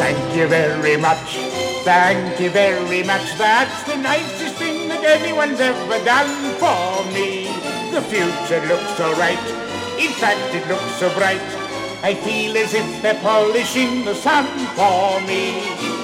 Thank you very much. Thank you very much. That's the nicest thing that anyone's ever done for me. The future looks so right. In fact, it looks so bright. I feel as if they're polishing the sun for me.